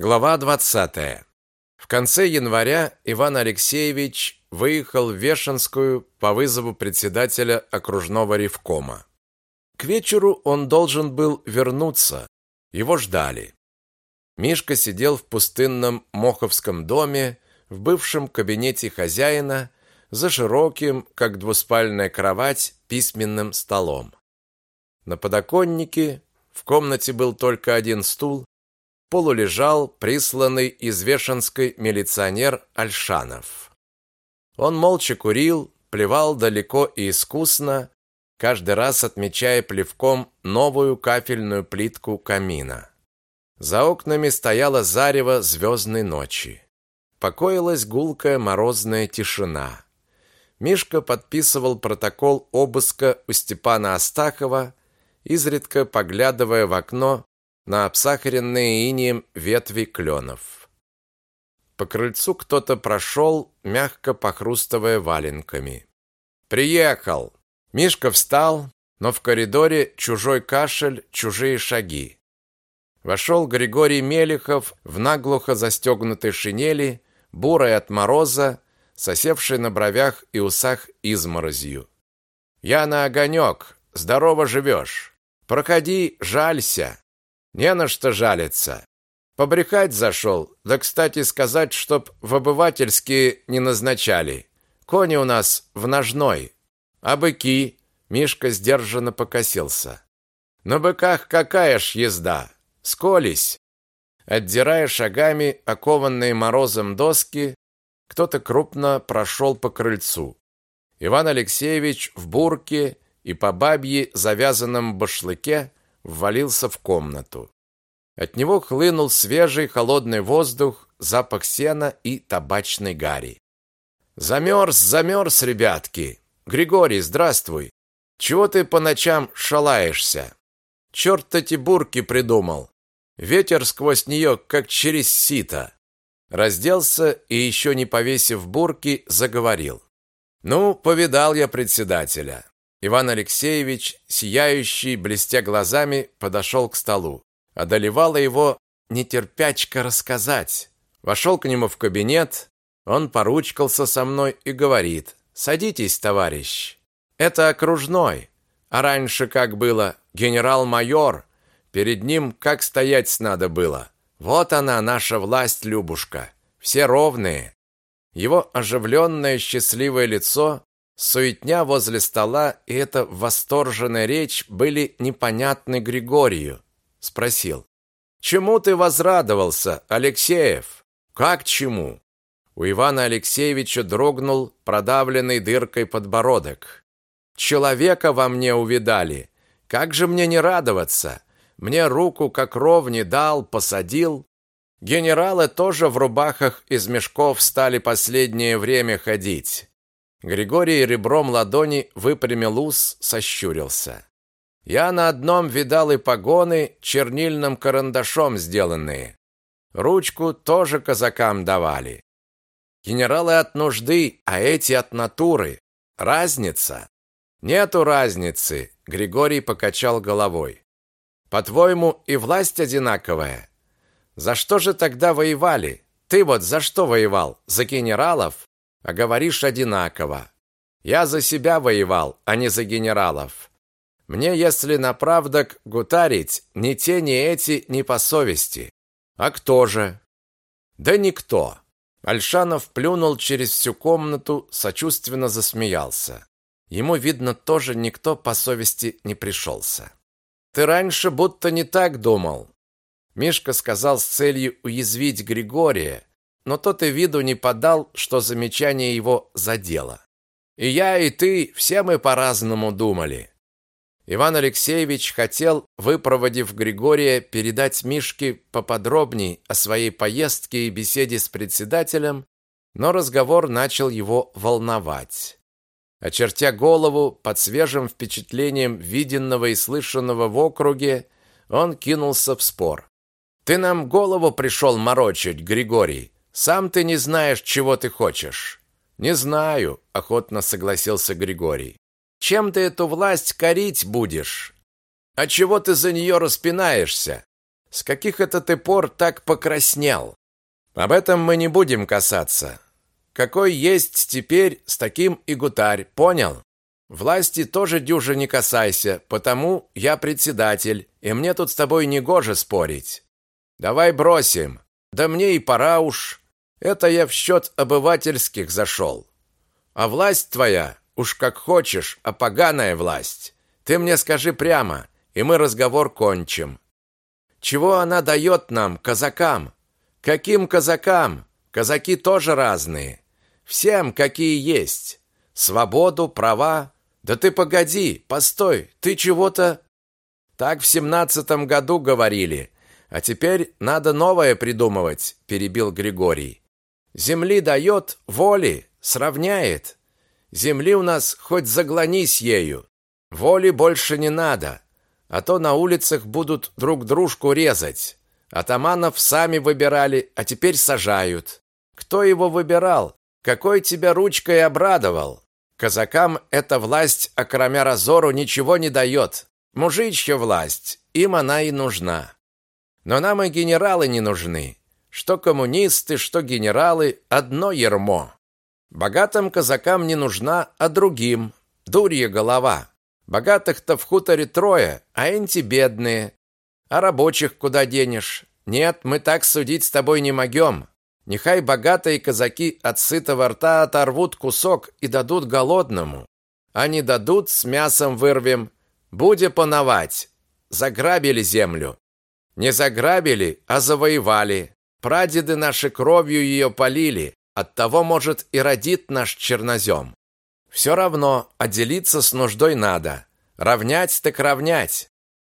Глава 20. В конце января Иван Алексеевич выехал в Вешенскую по вызову председателя окружного ревкома. К вечеру он должен был вернуться. Его ждали. Мишка сидел в пустынном Моховском доме, в бывшем кабинете хозяина, за широким, как двуспальная кровать, письменным столом. На подоконнике в комнате был только один стул, полу лежал присланный из Вешенской милиционер Альшанов. Он молча курил, плевал далеко и искусно, каждый раз отмечая плевком новую кафельную плитку камина. За окнами стояла зарево звездной ночи. Покоилась гулкая морозная тишина. Мишка подписывал протокол обыска у Степана Астахова, изредка поглядывая в окно на обсахаренные инеем ветви кленов. По крыльцу кто-то прошел, мягко похрустывая валенками. «Приехал!» Мишка встал, но в коридоре чужой кашель, чужие шаги. Вошел Григорий Мелехов в наглухо застегнутой шинели, бурой от мороза, сосевшей на бровях и усах изморозью. «Я на огонек, здорово живешь. Проходи, жалься. Не на что жалиться. Побрехать зашел, да, кстати, сказать, чтоб в обывательские не назначали. Кони у нас в ножной. А быки? Мишка сдержанно покосился. На быках какая ж езда? Сколись. Отдирая шагами окованные морозом доски, кто-то крупно прошел по крыльцу. Иван Алексеевич в бурке и по бабье завязанном башлыке ввалился в комнату. От него хлынул свежий холодный воздух, запах сена и табачной гари. Замерз, замерз, ребятки. Григорий, здравствуй. Чего ты по ночам шалаешься? Черт эти бурки придумал. Ветер сквозь нее, как через сито. Разделся и еще не повесив бурки, заговорил. Ну, повидал я председателя. Иван Алексеевич, сияющий, блестя глазами, подошел к столу. Одолевала его нетерпячка рассказать. Вошел к нему в кабинет, он поручкался со мной и говорит, «Садитесь, товарищ. Это окружной. А раньше как было? Генерал-майор. Перед ним как стоять надо было. Вот она, наша власть, Любушка. Все ровные». Его оживленное счастливое лицо Суетня возле стола и эта восторженная речь были непонятны Григорию. Спросил. «Чему ты возрадовался, Алексеев?» «Как чему?» У Ивана Алексеевича дрогнул продавленный дыркой подбородок. «Человека во мне увидали. Как же мне не радоваться? Мне руку как ровни дал, посадил. Генералы тоже в рубахах из мешков стали последнее время ходить. Григорий ребром ладони выпрямил ус, сощурился. Я на одном видал и погоны чернильным карандашом сделанные. Ручку тоже казакам давали. Генералы от нужды, а эти от натуры. Разница? Нету разницы, Григорий покачал головой. По-твоему, и власть одинаковая? За что же тогда воевали? Ты вот за что воевал? За генералов? А говоришь одинаково. Я за себя воевал, а не за генералов. Мне, если на правдок гутарить, ни те, ни эти не по совести. А кто же? Да никто. Альшанов плюнул через всю комнату, сочувственно засмеялся. Ему, видно, тоже никто по совести не пришелся. Ты раньше будто не так думал. Мишка сказал с целью уязвить Григория, но тот и виду не подал, что замечание его задело. И я, и ты, все мы по-разному думали. Иван Алексеевич хотел, выпроводив Григория, передать Мишке поподробней о своей поездке и беседе с председателем, но разговор начал его волновать. Очертя голову под свежим впечатлением виденного и слышанного в округе, он кинулся в спор. «Ты нам голову пришел морочить, Григорий. Сам ты не знаешь, чего ты хочешь. Не знаю, охотно согласился Григорий. Чем ты эту власть корить будешь? А чего ты за нее распинаешься? С каких это ты пор так покраснел? Об этом мы не будем касаться. Какой есть теперь, с таким и гутарь, понял? Власти тоже дюже не касайся, потому я председатель, и мне тут с тобой не гоже спорить. Давай бросим. Да мне и пора уж. Это я в счет обывательских зашел. А власть твоя, уж как хочешь, а поганая власть. Ты мне скажи прямо, и мы разговор кончим. Чего она дает нам, казакам? Каким казакам? Казаки тоже разные. Всем, какие есть. Свободу, права. Да ты погоди, постой, ты чего-то... Так в семнадцатом году говорили, а теперь надо новое придумывать, перебил Григорий. Земли дает, воли, сравняет. Земли у нас хоть заглонись ею. Воли больше не надо, а то на улицах будут друг дружку резать. Атаманов сами выбирали, а теперь сажают. Кто его выбирал? Какой тебя ручкой обрадовал? Казакам эта власть, окромя разору, ничего не дает. Мужичья власть, им она и нужна. Но нам и генералы не нужны. Что коммунисты, что генералы одно ермо. Богатым казакам не нужна, а другим дурья голова. Богатых-то в хуторе трое, а энти бедные. А рабочих куда денешь? Нет, мы так судить с тобой не могем. Нехай богатые казаки от сытого рта оторвут кусок и дадут голодному. А не дадут, с мясом вырвем. Буде пановать. Заграбили землю. Не заграбили, а завоевали. Прадеды наши кровью ее полили. Оттого, может, и родит наш чернозем. Все равно, отделиться с нуждой надо. Равнять так равнять.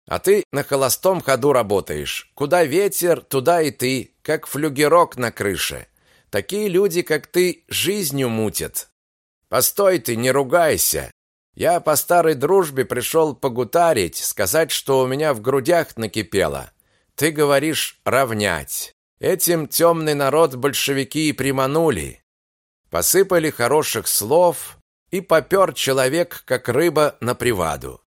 А ты на холостом ходу работаешь. Куда ветер, туда и ты, как флюгерок на крыше. Такие люди, как ты, жизнью мутят. Постой ты, не ругайся. Я по старой дружбе пришел погутарить, сказать, что у меня в грудях накипело. Ты говоришь равнять. Этим темный народ большевики и приманули. Посыпали хороших слов, и попер человек, как рыба, на приваду.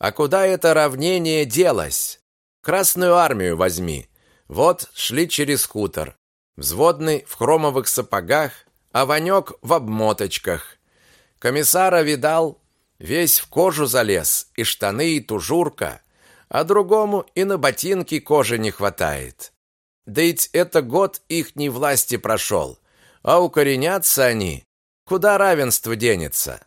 А куда это равнение делось? Красную армию возьми. Вот шли через хутор. Взводный в хромовых сапогах, а Ванек в обмоточках. Комиссара видал, весь в кожу залез, и штаны, и тужурка, а другому и на ботинки кожи не хватает. Да ведь это год ихней власти прошел, а укоренятся они. Куда равенство денется?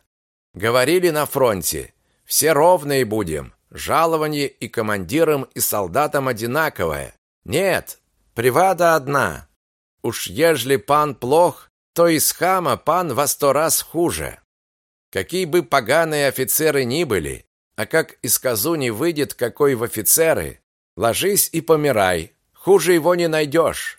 Говорили на фронте, все ровные будем, жалование и командирам, и солдатам одинаковое. Нет, привада одна. Уж ежели пан плох, то из хама пан во сто раз хуже. Какие бы поганые офицеры ни были, а как из казуни выйдет какой в офицеры, ложись и помирай, Хуже его не найдешь.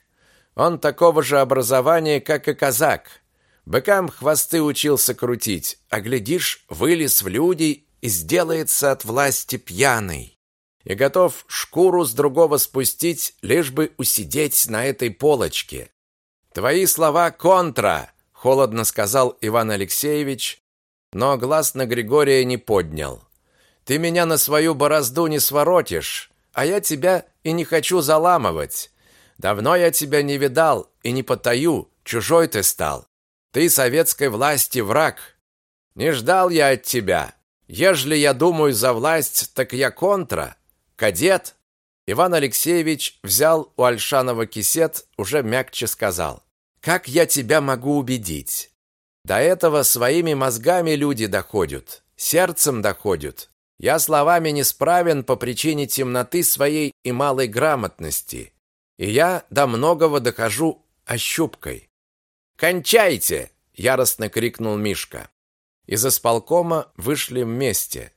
Он такого же образования, как и казак. Быкам хвосты учился крутить, а глядишь, вылез в люди и сделается от власти пьяный. И готов шкуру с другого спустить, лишь бы усидеть на этой полочке. Твои слова контра, холодно сказал Иван Алексеевич, но глаз на Григория не поднял. Ты меня на свою борозду не своротишь а я тебя и не хочу заламывать. Давно я тебя не видал и не потаю, чужой ты стал. Ты советской власти враг. Не ждал я от тебя. Ежели я думаю за власть, так я контра, кадет. Иван Алексеевич взял у Альшанова кисет, уже мягче сказал: "Как я тебя могу убедить? До этого своими мозгами люди доходят, сердцем доходят. Я словами не справен по причине темноты своей и малой грамотности. И я до многого дохожу ощупкой. «Кончайте!» — яростно крикнул Мишка. Из исполкома вышли вместе.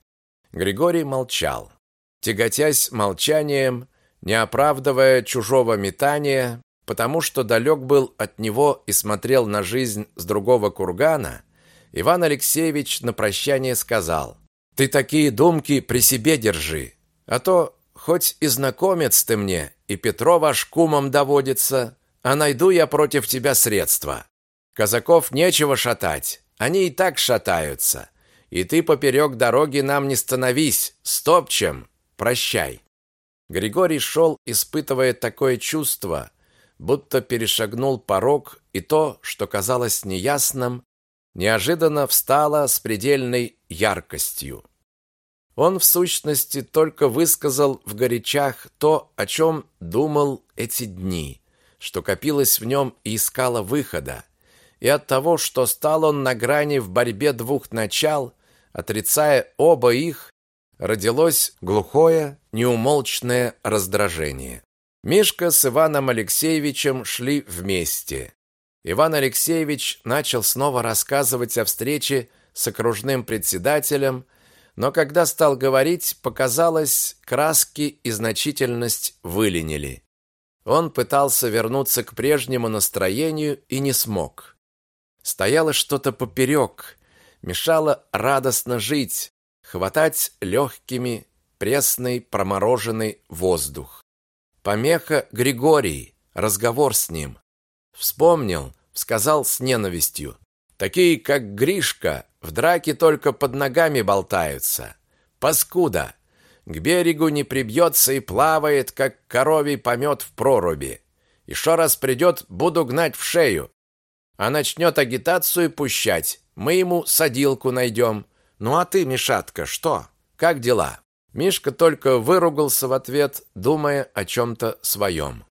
Григорий молчал. Тяготясь молчанием, не оправдывая чужого метания, потому что далек был от него и смотрел на жизнь с другого кургана, Иван Алексеевич на прощание сказал — ты такие думки при себе держи, а то хоть и знакомец ты мне, и Петро ваш кумом доводится, а найду я против тебя средства. Казаков нечего шатать, они и так шатаются. И ты поперек дороги нам не становись, стопчем. Прощай. Григорий шел, испытывая такое чувство, будто перешагнул порог, и то, что казалось неясным, неожиданно встало с предельной яркостью. Он, в сущности, только высказал в горячах то, о чем думал эти дни, что копилось в нем и искало выхода, и от того, что стал он на грани в борьбе двух начал, отрицая оба их, родилось глухое, неумолчное раздражение. Мишка с Иваном Алексеевичем шли вместе. Иван Алексеевич начал снова рассказывать о встрече с окружным председателем, но когда стал говорить, показалось, краски и значительность выленили. Он пытался вернуться к прежнему настроению и не смог. Стояло что-то поперек, мешало радостно жить, хватать легкими пресный промороженный воздух. Помеха Григорий, разговор с ним. Вспомнил, сказал с ненавистью. Такие, как Гришка, в драке только под ногами болтаются. Паскуда! К берегу не прибьется и плавает, как коровий помет в проруби. Еще раз придет, буду гнать в шею. А начнет агитацию пущать, мы ему садилку найдем. Ну а ты, Мишатка, что? Как дела? Мишка только выругался в ответ, думая о чем-то своем.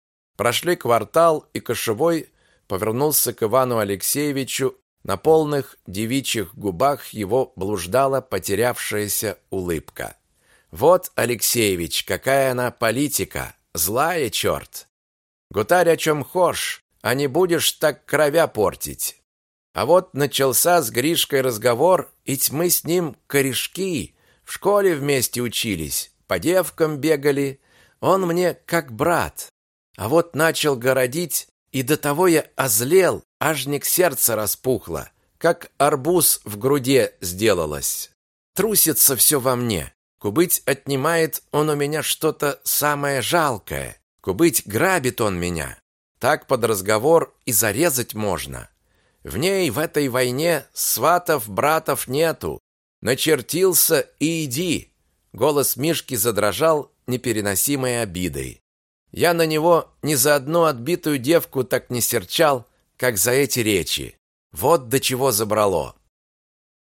Прошли квартал, и Кошевой повернулся к Ивану Алексеевичу на полных девичьих губах его блуждала потерявшаяся улыбка. Вот, Алексеевич, какая она политика, злая черт. Гутарь о чем хошь, а не будешь так кровя портить. А вот начался с Гришкой разговор, ведь мы с ним корешки, в школе вместе учились, по девкам бегали, он мне как брат. А вот начал городить, и до того я озлел, ажник сердце распухло, как арбуз в груди сделалось. Трусится все во мне. Кубыть отнимает он у меня что-то самое жалкое. Кубыть грабит он меня. Так под разговор и зарезать можно. В ней, в этой войне, сватов, братов нету. Начертился и иди. Голос Мишки задрожал непереносимой обидой. Я на него ни за одну отбитую девку так не серчал, как за эти речи. Вот до чего забрало.